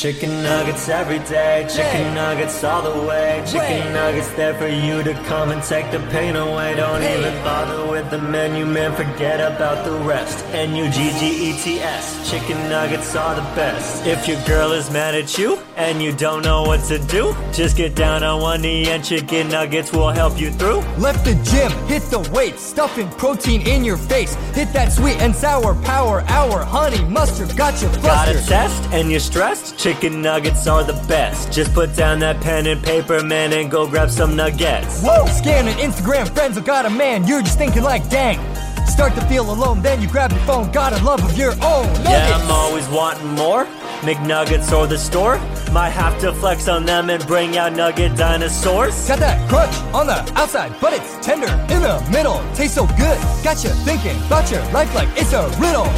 Chicken nuggets every day, chicken nuggets all the way. Chicken nuggets there for you to come and take the pain away. Don't even bother with the menu, man, forget about the rest. N U G G E T S, chicken nuggets are the best. If your girl is mad at you and you don't know what to do, just get down on one knee and chicken nuggets will help you through. Left the gym, hit the weights, stuffing protein in your face. Hit that sweet and sour power hour, honey mustard, got you Got a test and you're stressed? Chicken nuggets are the best. Just put down that pen and paper, man, and go grab some nuggets. Whoa! Scanning Instagram friends, I got a man, you're just thinking like, dang. Start to feel alone, then you grab your phone, got a love of your own. Nuggets. Yeah, I'm always wanting more. McNuggets or the store. Might have to flex on them and bring out nugget dinosaurs. Got that crunch on the outside, but it's tender in the middle. Tastes so good, got you thinking about your life like it's a riddle.